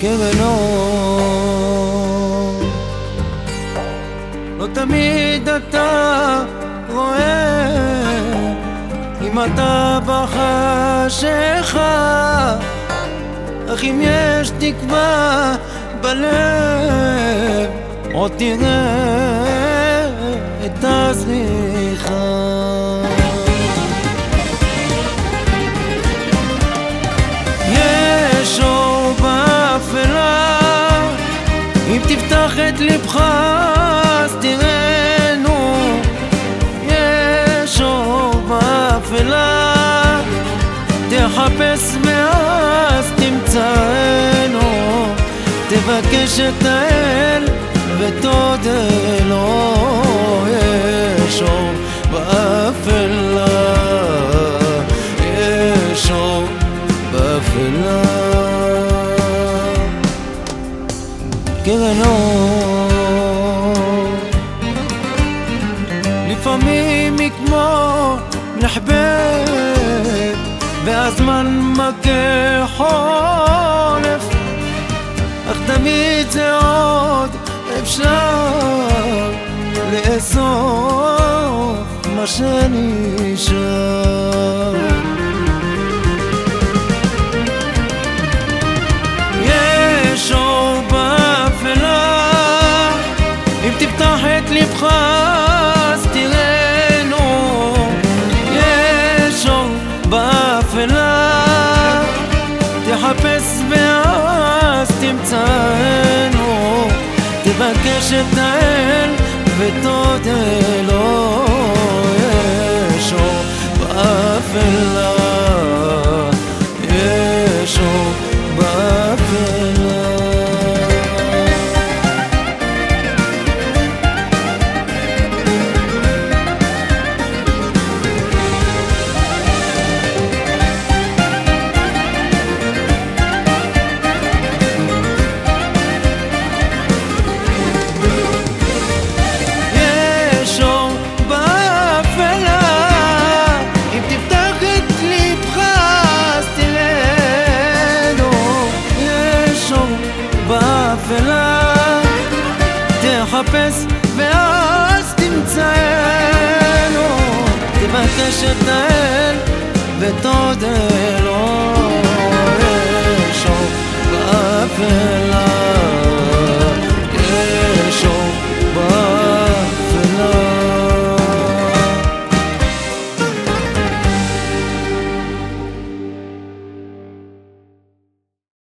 que ולא. לא תמיד אתה רואה אם אתה בחשיכה, אך אם יש תקווה בלב, עוד תראה את הזריחה. את אז תראינו יש אור באפלה. תחפש ואז תמצאנו תבקש את האל ותודה לו. יש אור באפלה יש אור באפלה קרן אור לפעמים היא כמו נחבאת והזמן מכה חורף אך תמיד זה עוד אפשר לאסוף מה שנשאר אז תראינו יש אור באפלה. תחפש ואז תמצאנו תבקש את האל ותודה לו. יש אור באפלה יש אור באפלה תחפש ואז תמצאנו. תבקש את האל ותודה